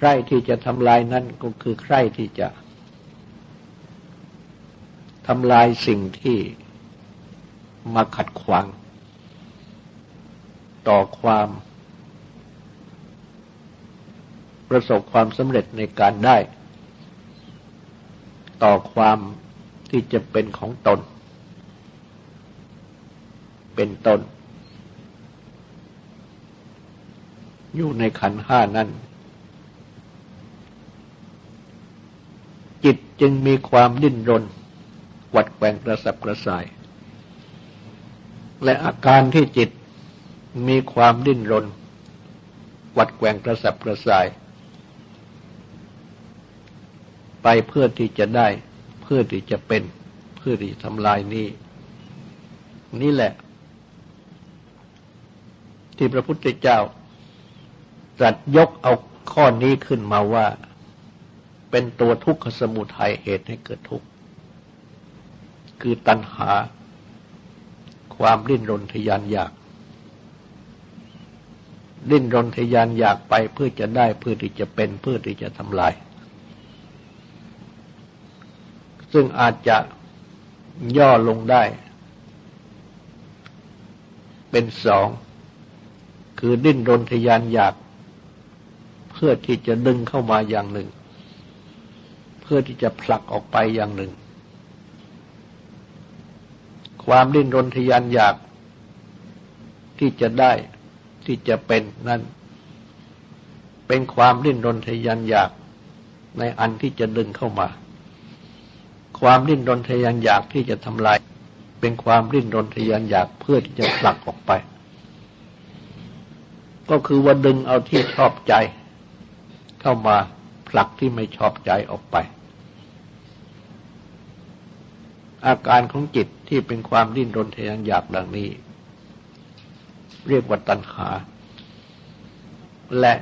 ใคร่ที่จะทำลายนั่นก็คือใคร่ที่จะทำลายสิ่งที่มาขัดขวาง ต่อความ ประสบความสำเร็จในการได้ ต่อความที่จะเป็นของตน เป็นตน อยู่ในขันห้านั้น จึงมีความดิ้นรนหวัดแกว่งกระสับกระส่าย และอาการที่จิตมีความดิ้นรนหวัดแกว่งกระสับกระส่าย ไปเพื่อที่จะได้ เพื่อที่จะเป็น เพื่อที่ทำลายนี้ นี่แหละ ที่พระพุทธเจ้าตรัสยกเอาข้อนี้ขึ้นมาว่า เป็นตัวทุกขสมุทัยเหตุให้เกิดทุกข์ คือตัณหา ความดิ้นรนทยานอยาก ดิ้นรนทยานอยากไปเพื่อจะได้เพื่อที่จะเป็นเพื่อที่จะทำลาย ซึ่งอาจจะย่อลงได้ เป็นสอง คือดิ้นรนทยานอยาก เพื่อที่จะดึงเข้ามาอย่างหนึ่ง พื่อที่จะผลักออกไปอย่างหนึ่ง ความดิ้นรนทยานอยากที่จะได้ที่จะเป็นนั้น เป็นความดิ้นรนทยานอยากในอันที่จะดึงเข้ามา ความดิ้นรนทยานอยากที่จะทำลาย เป็นความดิ้นรนทยานอยากเพื่อที่จะผลักออกไป ก็คือว่าดึงเอาที่ชอบใจเข้ามาผลักที่ไม่ชอบใจออกไป อาการของจิตที่เป็นความดิ้นรนทยานอยากดังนี้ เรียกว่าตัณหา และ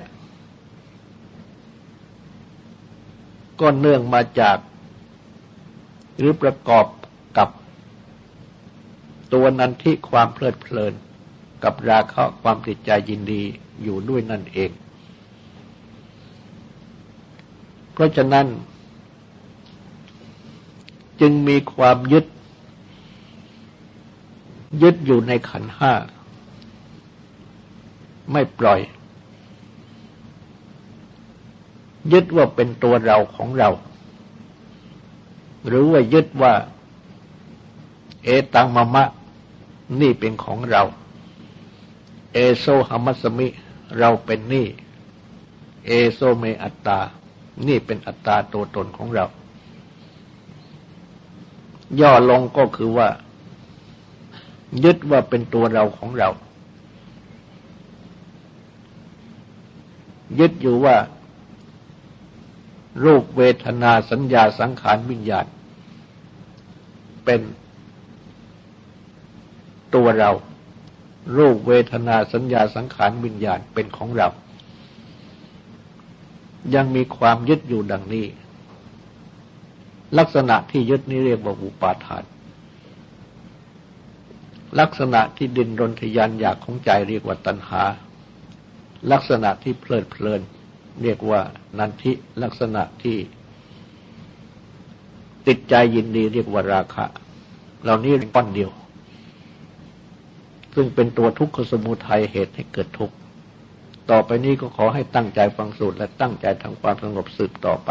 ก็เนื่องมาจาก หรือประกอบกับตัวนันที่ความเพลิดเพลิน กับราคะความติดใจยินดีอยู่ด้วยนั่นเอง เพราะฉะนั้น จึงมีความยึด ยึดอยู่ในขันห้า ไม่ปล่อย ยึดว่าเป็นตัวเราของเรา หรือว่ายึดว่า เอตังมะมะ นี่เป็นของเรา เอโซหมัสมิ เราเป็นนี่ เอโซเมอัตตา นี่เป็นอัตตาตัวตนของเรา ย่อลงก็คือว่า ยึดว่าเป็นตัวเราของเรา ยึดอยู่ว่า รูปเวทนาสัญญาสังขารวิญญาณ เป็นตัวเรา รูปเวทนาสัญญาสังขารวิญญาณเป็นของเรา ยังมีความยึดอยู่ดังนี้ ลักษณะที่ยึดนี้เรียกว่าอุปาทาน ลักษณะที่ดินรนทยานอยากของใจเรียกว่าตัณหา ลักษณะที่เพลิดเพลิน เรียกว่านันทิลักษณะที่ติดใจยินดีเรียกว่าราคะ เหล่านี้เป็นก้อนเดียว ซึ่งเป็นตัวทุกขสมุทัยเหตุให้เกิดทุกข์ ต่อไปนี้ก็ขอให้ตั้งใจฟังสูตรและตั้งใจทำความสงบสืบต่อไป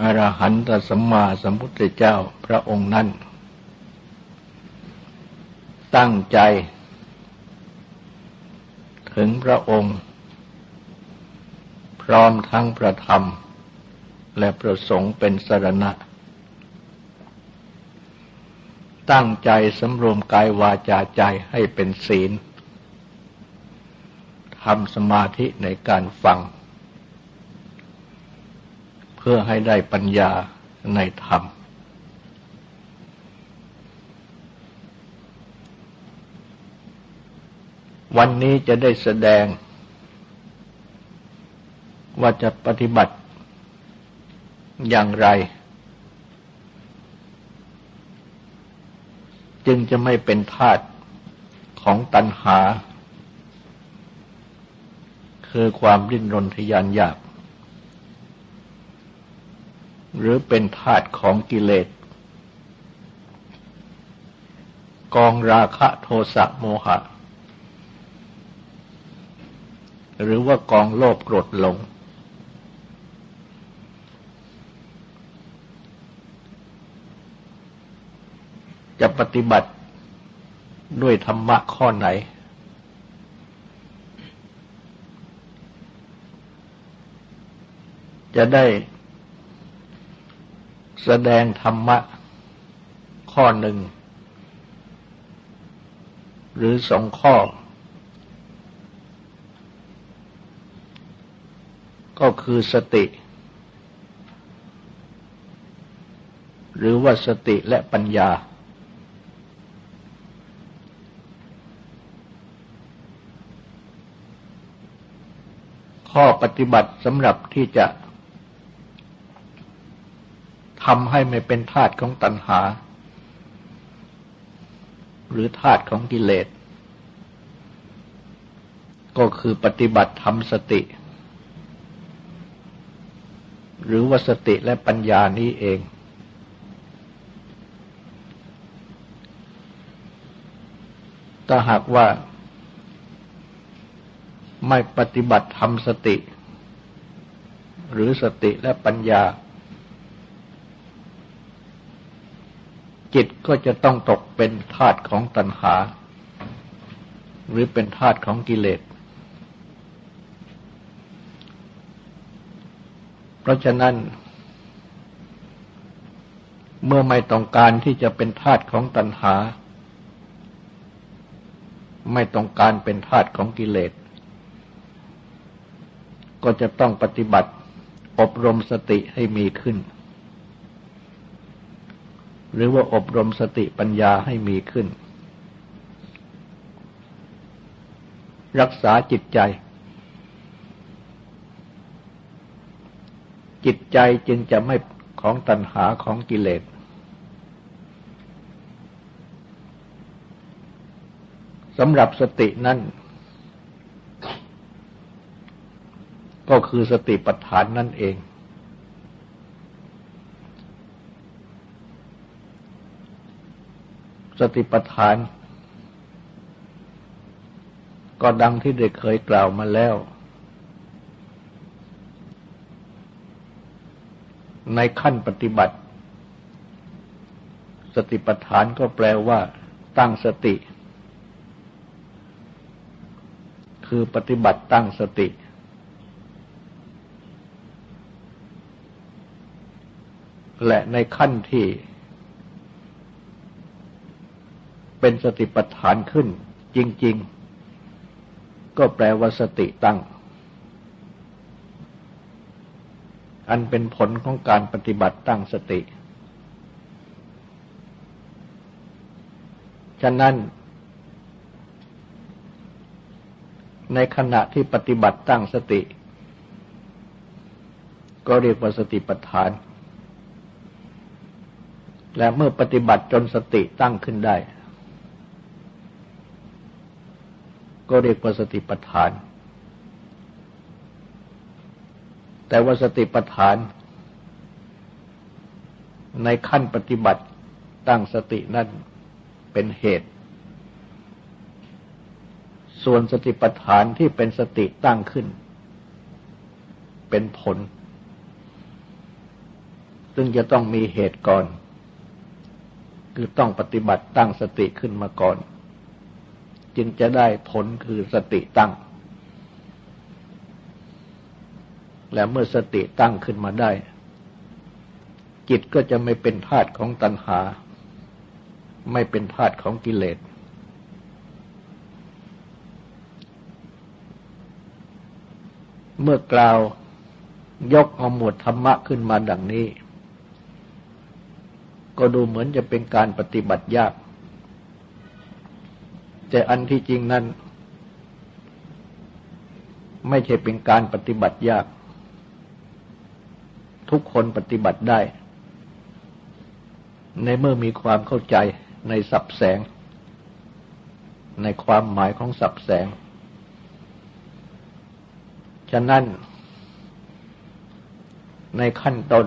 อรหันตสัมมาสัมพุทธเจ้าพระองค์นั้น ตั้งใจ ถึงพระองค์ พร้อมทั้งพระธรรม และประสงค์เป็นสรณะ ตั้งใจสำรวมกายวาจาใจให้เป็นศีลทำสมาธิในการฟัง เพื่อให้ได้ปัญญาในธรรม วันนี้จะได้แสดง ว่าจะปฏิบัติอย่างไร จึงจะไม่เป็นทาตของตัณหา คือความดิ้นรนทยานอยาก หรือเป็นทาตุของกิเลส กองราคะโทสะโมหะ หรือว่ากองโลภโกรธหลง จะปฏิบัติด้วยธรรมะข้อไหน จะได้ แสดงธรรมะข้อหนึ่ง หรือสองข้อ ก็คือสติ หรือว่าสติและปัญญา ข้อปฏิบัติสำหรับที่จะำให้ไม่เป็นทาตุของตัณหา หรือทาตุของกิเลส ก็คือปฏิบัติทำสติ หรือว่าสติและปัญญานี้เอง ถ้าหากว่าไม่ปฏิบัติทำสติ หรือสติและปัญญา จิตก็จะต้องตกเป็นทาตุของตัณหา หรือเป็นทาตุของกิเลส เพราะฉะนั้น เมื่อไม่ต้องการที่จะเป็นทาตุของตัณหา ไม่ต้องการเป็นทาตุของกิเลส ก็จะต้องปฏิบัติอบรมสติให้มีขึ้น หรือว่าอบรมสติปัญญาให้มีขึ้น รักษาจิตใจ จิตใจจึงจะไม่ของตัณหาของกิเลส สำหรับสตินั้นก็คือสติปัฏฐานนั่นเอง สติปัฏฐาน ก็ดังที่ได้เคยกล่าวมาแล้ว ในขั้นปฏิบัติ สติปัฏฐานก็แปลว่า ตั้งสติ คือปฏิบัติตั้งสติและในขั้นที่ เป็นสติปัฏฐานขึ้น จริง ๆ ก็แปลว่าสติตั้ง อันเป็นผลของการปฏิบัติตั้งสติ ฉะนั้น ในขณะที่ปฏิบัติตั้งสติ ก็เรียกว่าสติปัฏฐานและเมื่อปฏิบัติจนสติตั้งขึ้นได้ ก็เรียกว่าสติปัฏฐาน แต่ว่าสติปัฏฐาน ในขั้นปฏิบัติตั้งสตินั้นเป็นเหตุ ส่วนสติปัฏฐานที่เป็นสติตั้งขึ้น เป็นผล ซึ่งจะต้องมีเหตุก่อน คือต้องปฏิบัติตั้งสติขึ้นมาก่อน จึงจะได้ผลคือสติตั้ง และเมื่อสติตั้งขึ้นมาได้ จิตก็จะไม่เป็นธาตุของตัณหา ไม่เป็นธาตุของกิเลส เมื่อกล่าวยกเอาหมวดธรรมะขึ้นมาดังนี้ ก็ดูเหมือนจะเป็นการปฏิบัติยาก แต่อันที่จริงนั้น ไม่ใช่เป็นการปฏิบัติยาก ทุกคนปฏิบัติได้ ในเมื่อมีความเข้าใจในสับแสง ในความหมายของสับแสง ฉะนั้น ในขั้นต้น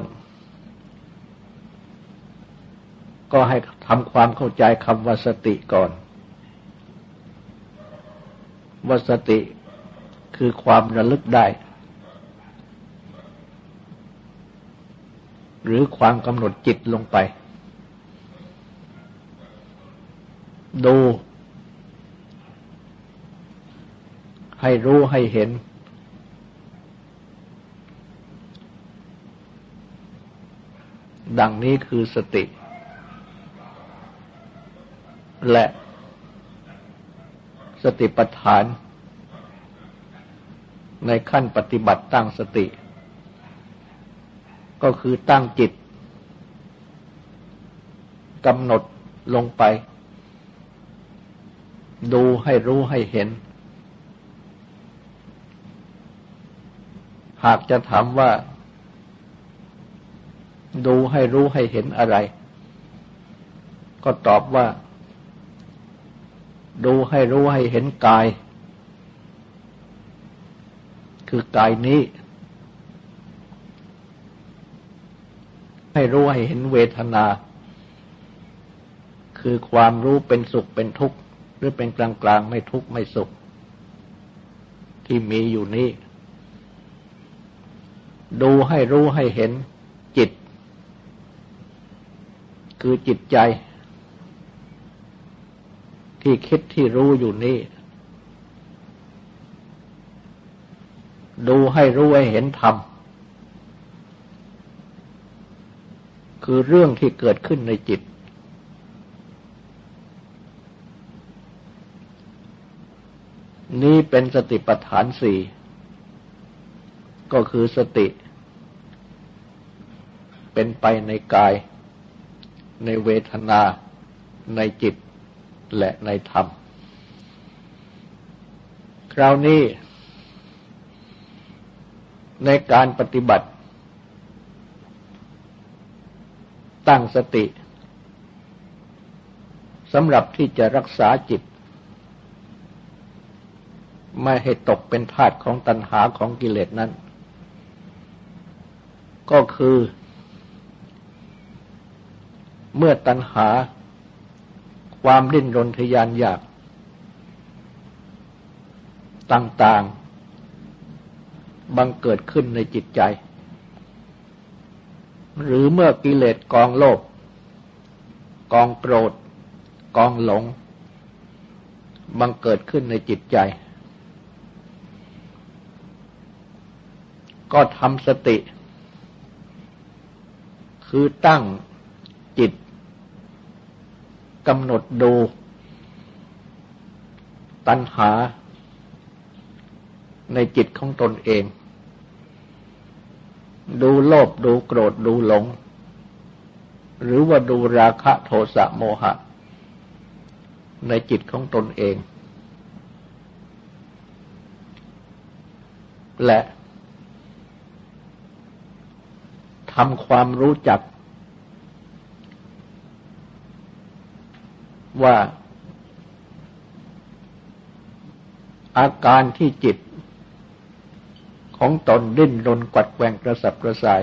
ก็ให้ทำความเข้าใจคำว่าสติก่อน ว่าสติคือความระลึกได้ หรือความกำหนดจิตลงไป ดูให้รู้ให้เห็น ดังนี้คือสติ และ สติปัฏฐาน ในขั้นปฏิบัติตั้งสติ ก็คือตั้งจิตกำหนดลงไป ดูให้รู้ให้เห็น หากจะถามว่า ดูให้รู้ให้เห็นอะไร ก็ตอบว่า ดูให้รู้ให้เห็นกาย คือกายนี้ ให้รู้ให้เห็นเวทนา คือความรู้เป็นสุขเป็นทุกข์ หรือเป็นกลางกลางไม่ทุกข์ไม่สุข ที่มีอยู่นี้ ดูให้รู้ให้เห็นจิต คือจิตใจ ที่คิดที่รู้อยู่นี่ ดูให้รู้ให้เห็นธรรม คือเรื่องที่เกิดขึ้นในจิต นี้เป็นสติปัฏฐานสี่ ก็คือสติ เป็นไปในกาย ในเวทนาในจิต และในธรรม คราวนี้ ในการปฏิบัติ ตั้งสติสำหรับที่จะรักษาจิต ไม่ให้ตกเป็นทาสของตัณหาของกิเลสนั้น ก็คือ เมื่อตัณหา ความดิ้นรนทยานอยาก ต่างๆ บังเกิดขึ้นในจิตใจ หรือเมื่อกิเลสกองโลภกองโกรธ กองหลง บังเกิดขึ้นในจิตใจ ก็ทำสติ คือตั้งจิต กำหนดดู ตัณหาในจิตของตนเอง ดูโลภดูโกรธดูหลง หรือว่าดูราคะโทสะโมหะ ในจิตของตนเอง และทำความรู้จัก ว่า อาการที่จิต ของตนดิ้นรนกัดแกงกระสับกระส่าย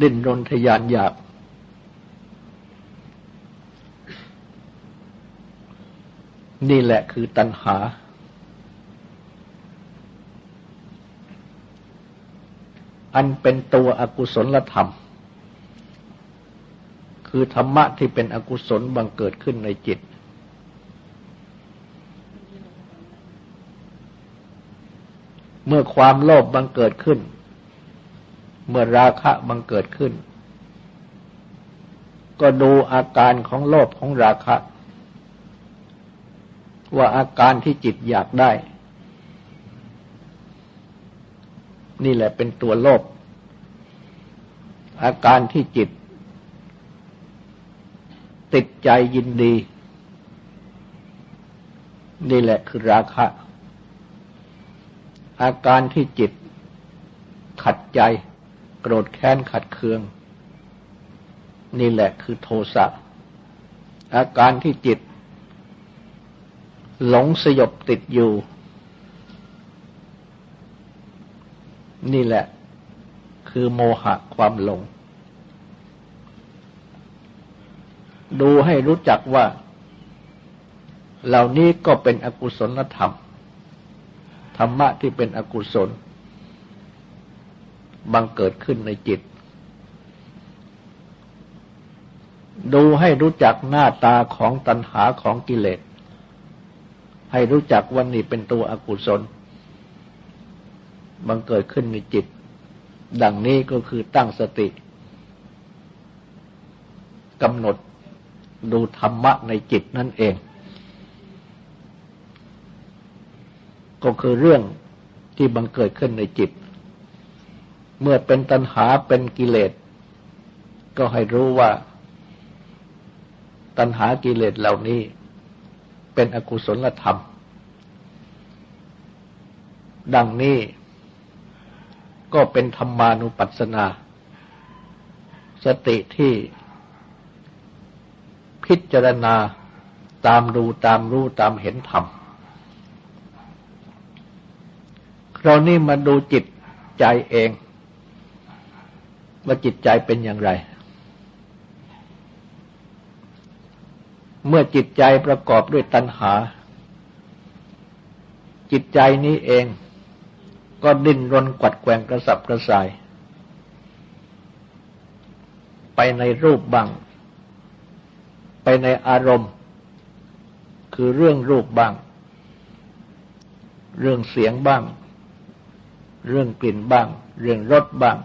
ดิ้นรนทยานอยาก นี่แหละคือตัณหาอันเป็นตัวอกุศลธรรม คือธรรมะที่เป็นอกุศลบังเกิดขึ้นในจิต เมื่อความโลภบังเกิดขึ้น เมื่อราคะบังเกิดขึ้น ก็ดูอาการของโลภของราคะ ว่าอาการที่จิตอยากได้ นี่แหละเป็นตัวโลภอาการที่จิต ติดใจยินดี นี่แหละคือราคะ อาการที่จิต ขัดใจ โกรธแค้นขัดเคือง นี่แหละคือโทสะอาการที่จิต หลงสยบติดอยู่ นี่แหละคือโมหะความหลง ดูให้รู้จักว่า เหล่านี้ก็เป็นอกุศลธรรม ธรรมะที่เป็นอกุศล บังเกิดขึ้นในจิต ดูให้รู้จักหน้าตาของตัณหาของกิเลส ให้รู้จักว่านี่เป็นตัวอกุศล บังเกิดขึ้นในจิต ดังนี้ก็คือตั้งสติกำหนด ดูธรรมะในจิตนั่นเอง ก็คือเรื่องที่บังเกิดขึ้นในจิต เมื่อเป็นตัณหาเป็นกิเลส ก็ให้รู้ว่า ตัณหากิเลสเหล่านี้ เป็นอกุศลธรรม ดังนี้ก็เป็นธรรมานุปัสสนา สติที่ พิจารณาตามดูตามรู้ตามเห็นธรรมเรานี่มาดูจิตใจเอง ว่าจิตใจเป็นอย่างไร เมื่อจิตใจประกอบด้วยตัณหา จิตใจนี้เองก็ดิ้นรนกวัดแกงกระสับกระส่าย ไปในรูปบ้าง ไปในอารมณ์ คือเรื่องรูปบ้าง เรื่องเสียงบ้าง เรื่องกลิ่นบ้าง เรื่องรสบ้าง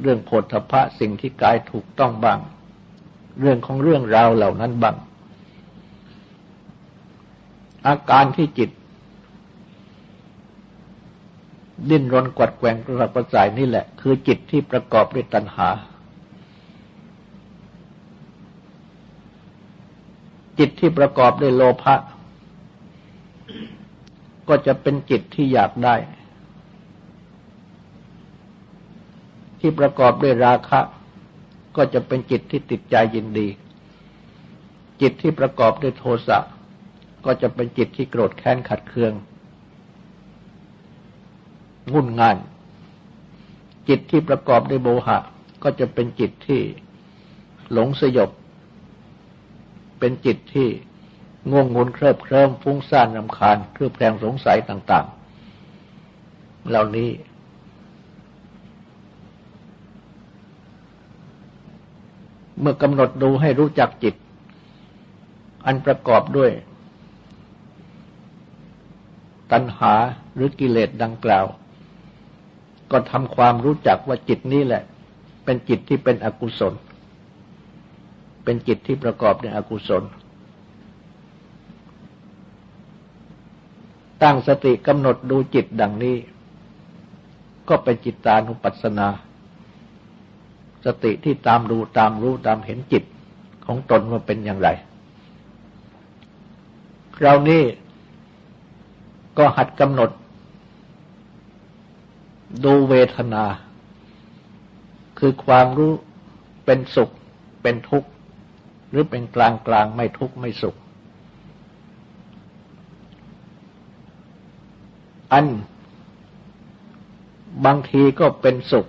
เรื่องโผฏฐพะสิ่งที่กายถูกต้องบ้าง เรื่องของเรื่องราวเหล่านั้นบ้าง อาการที่จิต ดิ้นรนกวัดแกงกระสับกระส่ายนี่แหละ คือจิตที่ประกอบด้วยตัณหา จิตที่ประกอบด้วยโลภะก็จะเป็นจิตที่อยากได้ ที่ประกอบด้วยราคะ ก็จะเป็นจิตที่ติดใจยินดี จิตที่ประกอบด้วยโทสะก็จะเป็นจิตที่โกรธแค้นขัดเคืองงุ่นง่าน จิตที่ประกอบด้วยโมหะ ก็จะเป็นจิตที่หลงสยบ เป็นจิตที่ง่วงงุนเคลิบเคลิ้มฟุ้งซ่านรำคาญเครือบแคลงสงสัยต่าง ๆ เหล่านี้ เมื่อกำหนดดูให้รู้จักจิต อันประกอบด้วย ตัณหาหรือกิเลสดังกล่าว ก็ทำความรู้จักว่าจิตนี้แหละ เป็นจิตที่เป็นอกุศล เป็นจิตที่ประกอบในอกุศล ตั้งสติกำหนดดูจิตดังนี้ ก็เป็นจิตตานุปัสสนา สติที่ตามดูตามรู้ตามเห็นจิตของตนว่าเป็นอย่างไรเรานี้ก็หัดกำหนด ดูเวทนา คือความรู้เป็นสุขเป็นทุกข์ หรือเป็นกลางกลางไม่ทุกข์ไม่สุข อัน บางทีก็เป็นสุข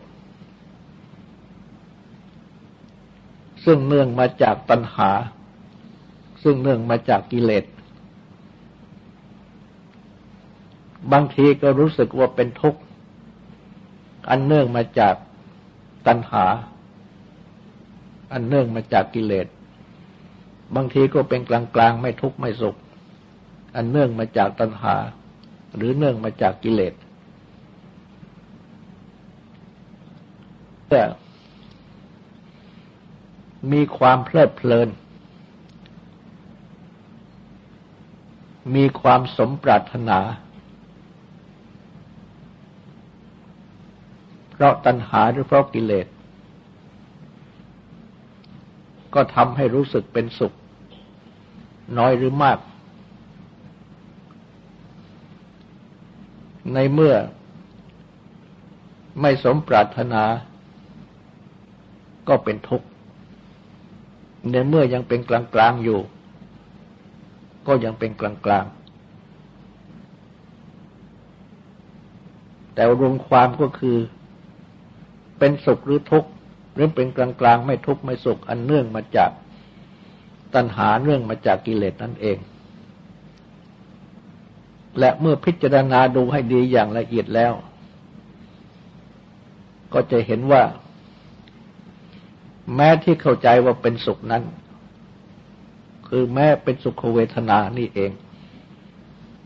ซึ่งเนื่องมาจากตัณหา ซึ่งเนื่องมาจากกิเลสบางทีก็รู้สึกว่าเป็นทุกข์อันเนื่องมาจากตัณหา อันเนื่องมาจากกิเลส บางทีก็เป็นกลางๆ ไม่ทุกข์ไม่สุข อันเนื่องมาจากตัณหา หรือเนื่องมาจากกิเลสแต่มีความเพลิดเพลิน มีความสมปรารถนา เพราะตัณหาหรือเพราะกิเลส ก็ทำให้รู้สึกเป็นสุข น้อยหรือมาก ในเมื่อไม่สมปรารถนา ก็เป็นทุกข์ ในเมื่อยังเป็นกลางๆอยู่ ก็ยังเป็นกลางๆแต่รวมความก็คือ เป็นสุขหรือทุกข์ รือเป็นกลางๆ ไม่ทุกข์ไม่สุขอันเนื่องมาจากตัณหาเนื่องมาจากกิเลสนั่นเอง และเมื่อพิจารณาดูให้ดีอย่างละเอียดแล้ว ก็จะเห็นว่า แม้ที่เข้าใจว่าเป็นสุขนั้น คือแม้เป็นสุขเวทนานี่เอง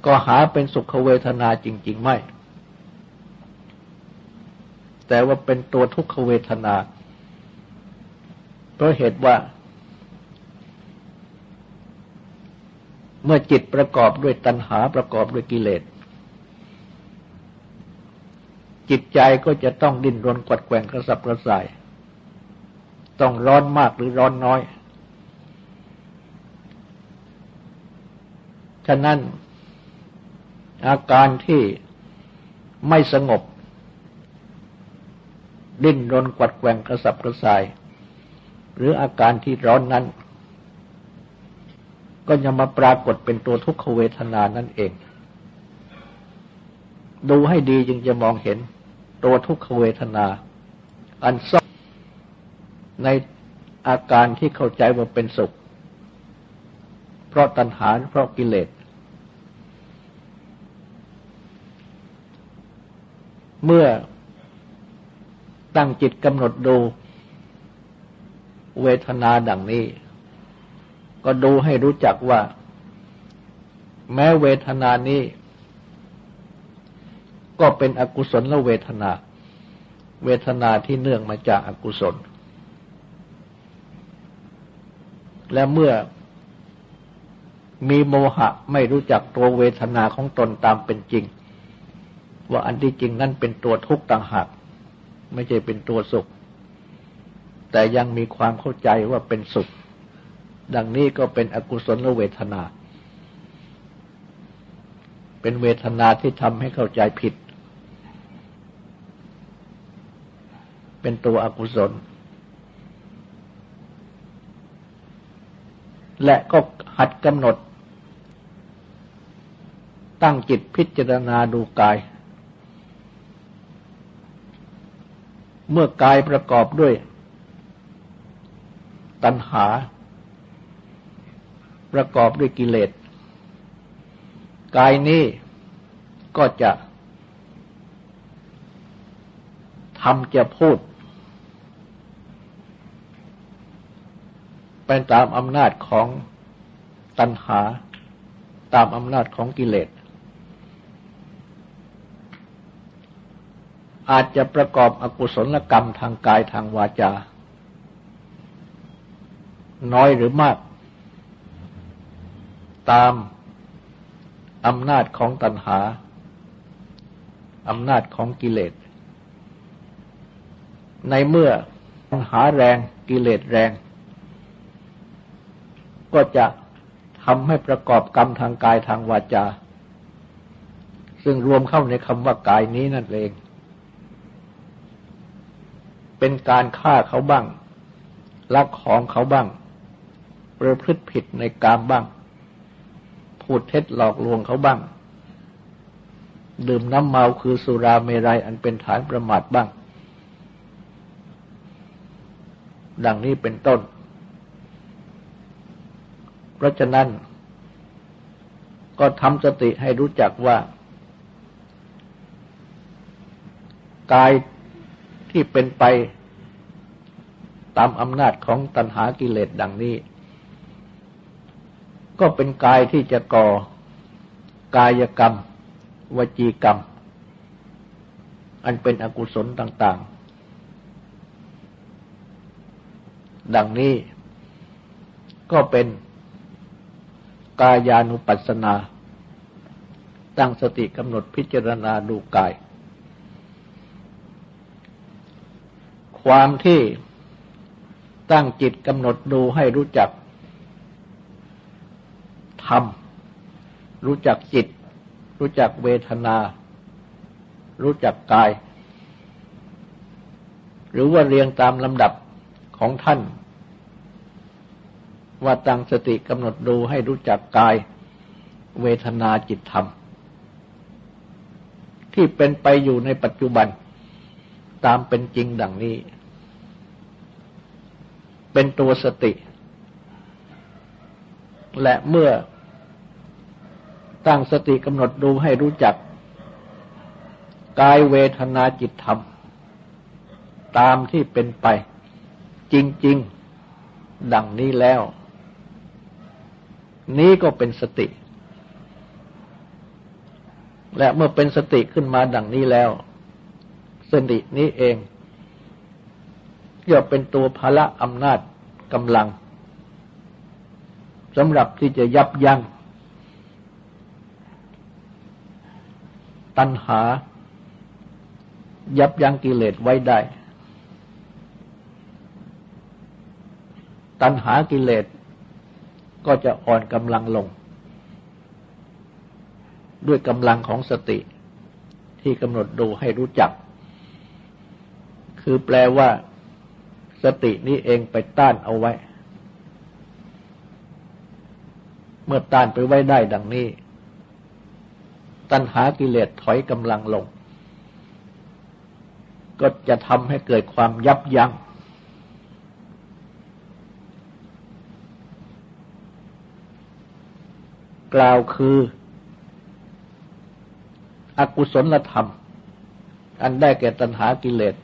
ก็หาเป็นสุขเวทนาจริง ๆ ไม่แต่ว่าเป็นตัวทุกขเวทนา ราะเหตุว่า เมื่อจิตประกอบด้วยตัณหาประกอบด้วยกิเลส จิตใจก็จะต้องดิ้นรนกวัดแกว่งกระสับกระส่าย ต้องร้อนมากหรือร้อนน้อย ฉะนั้นอาการที่ไม่สงบ ดิ้นรนกวัดแกว่งกระสับกระส่าย หรืออาการที่ร้อนนั้น ก็จะมาปรากฏเป็นตัวทุกขเวทนานั่นเอง ดูให้ดีจึงจะมองเห็นตัวทุกขเวทนา อันซ่อนในอาการที่เข้าใจว่าเป็นสุข เพราะตัณหาเพราะกิเลส เมื่อตั้งจิตกำหนดดู เวทนาดังนี้ ก็ดูให้รู้จักว่า แม้เวทนานี้ ก็เป็นอกุศลละเวทนา เวทนาที่เนื่องมาจากอากุศล และเมื่อมีโมหะไม่รู้จักตัวเวทนาของตนตามเป็นจริง ว่าอันที่จริงนั้นเป็นตัวทุกข์ต่างหาก ไม่ใช่เป็นตัวสุข แต่ยังมีความเข้าใจว่าเป็นสุข ดังนี้ก็เป็นอกุศลเวทนา เป็นเวทนาที่ทำให้เข้าใจผิด เป็นตัวอกุศล และก็หัดกำหนด ตั้งจิตพิจารณาดูกายเมื่อกายประกอบด้วย ตัณหา ประกอบด้วยกิเลสกายนี้ก็จะทำจะพูดไปตามอำนาจของตัณหา ตามอำนาจของกิเลส อาจจะประกอบอกุศลกรรมทางกายทางวาจา น้อยหรือมาก ตามอำนาจของตัณหา อำนาจของกิเลส ในเมื่อตัณหาแรงกิเลสแรง ก็จะทำให้ประกอบกรรมทางกายทางวาจา ซึ่งรวมเข้าในคำว่ากายนี้นั่นเอง เป็นการฆ่าเขาบ้างลักของเขาบ้าง ประพฤติผิดในกามบ้าง พูดเท็จหลอกลวงเขาบ้าง ดื่มน้ำเมาคือสุราเมรัยอันเป็นฐานประมาทบ้าง ดังนี้เป็นต้น เพราะฉะนั้น ก็ทำสติให้รู้จักว่า กายที่เป็นไปตามอำนาจของตัณหากิเลสดังนี้ ก็เป็นกายที่จะก่อกายกรรม วจีกรรม อันเป็นอกุศลต่าง ๆ ดังนี้ก็เป็นกายานุปัสสนา ตั้งสติกำหนดพิจารณาดูกาย ความที่ตั้งจิตกำหนดดูให้รู้จัก ธรรม รู้จักจิต รู้จักเวทนา รู้จักกาย หรือว่าเรียงตามลำดับของท่าน ว่าตั้งสติกำหนดดูให้รู้จักกาย เวทนาจิตธรรม ที่เป็นไปอยู่ในปัจจุบัน ตามเป็นจริงดังนี้ เป็นตัวสติและเมื่อ ตั้งสติกำหนดดูให้รู้จัก กายเวทนาจิตธรรม ตามที่เป็นไป จริง ๆ ดังนี้แล้ว นี้ก็เป็นสติ และเมื่อเป็นสติขึ้นมาดังนี้แล้ว สตินี้เองย่อเป็นตัวพละอำนาจกำลังสำหรับที่จะยับยั้ง ตัณหา ยับยั้งกิเลสไว้ได้ ตัณหากิเลสก็จะอ่อนกำลังลง ด้วยกำลังของสติที่กำหนดดูให้รู้จัก คือแปลว่า สตินี้เองไปต้านเอาไว้ เมื่อต้านไปไว้ได้ดังนี้ ตัณหากิเลสถอยกำลังลง ก็จะทำให้เกิดความยับยัง้งกล่าวคือ อกุศลธรรม อันได้แก่ตัณหากิเลส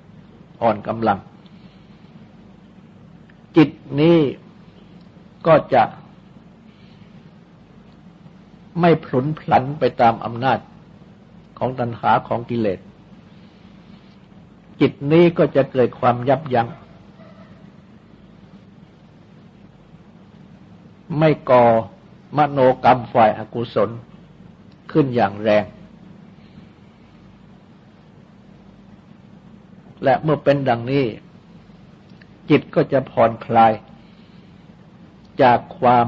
อ่อนกำลัง จิตนี้ก็จะ ไม่พลุนพลันไปตามอำนาจของตัณหาของกิเลส จิตนี้ก็จะเกิดความยับยัง้งไม่ก่อมโนกรรมฝ่ายอากุศลขึ้นอย่างแรง และเมื่อเป็นดังนี้ จิตก็จะผ่อนคลาย จากความ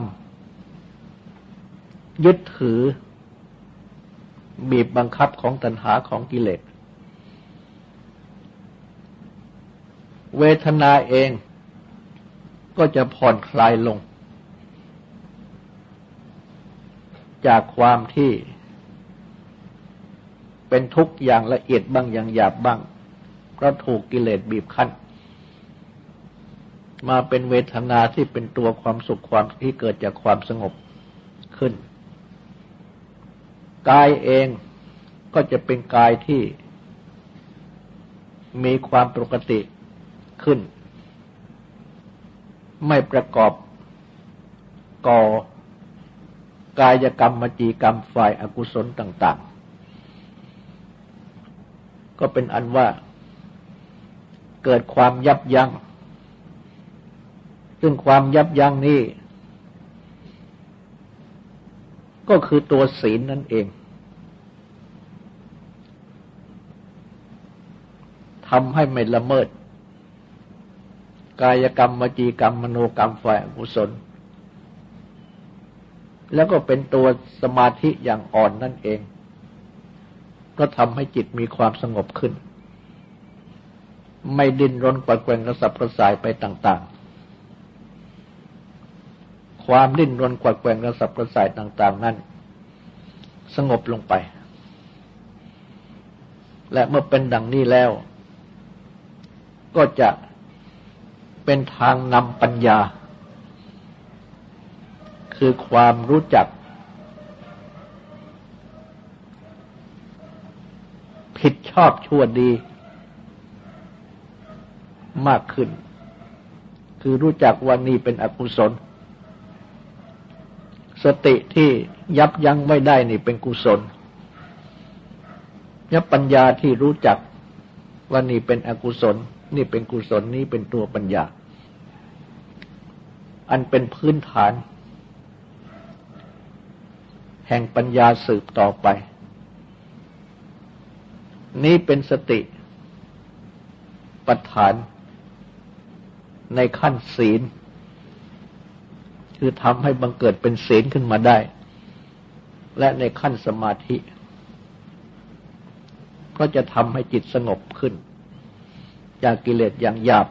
ยึดถือ บีบบังคับของตัณหาของกิเลส เวทนาเองก็จะผ่อนคลายลง จากความที่เป็นทุกข์อย่างละเอียดบ้างอย่างหยาบบ้างเพราะถูกกิเลสบีบคั้น มาเป็นเวทนาที่เป็นตัวความสุขความที่เกิดจากความสงบขึ้น กายเองก็จะเป็นกายที่มีความปกติขึ้น ไม่ประกอบก่อกายกรรมมจีกรรมฝ่ายอากุศลต่าง ๆ ก็เป็นอันว่าเกิดความยับยัง้งซึ่งความยับยั้งนี้ ก็คือตัวศีลนั่นเอง ทำให้ไม่ละเมิด กายกรรมมจีกรรมมโนกรรมฝ่ายกุศล แล้วก็เป็นตัวสมาธิอย่างอ่อนนั่นเอง ก็ทำให้จิตมีความสงบขึ้น ไม่ดิ้นรนกวัดแกว่งกระสับกระส่ายไปต่าง ความดิ้นรนกวัดแกว่งกระสับกระส่ายต่างๆนั้น สงบลงไป และเมื่อเป็นดังนี้แล้ว ก็จะเป็นทางนำปัญญา คือความรู้จัก ผิดชอบชั่วดี มากขึ้น คือรู้จักว่านี่เป็นอกุศล สติที่ยับยั้งไม่ได้นี่เป็นกุศลยับปัญญาที่รู้จักว่านี่เป็นอกุศล นี่เป็นกุศลนี่เป็นตัวปัญญา อันเป็นพื้นฐาน แห่งปัญญาสืบต่อไป นี้เป็นสติปัฏฐานในขั้นศีล คือทำให้บังเกิดเป็นศีลขึ้นมาได้ และในขั้นสมาธิ ก็จะทำให้จิตสงบขึ้น จากกิเลสอย่างหยาบ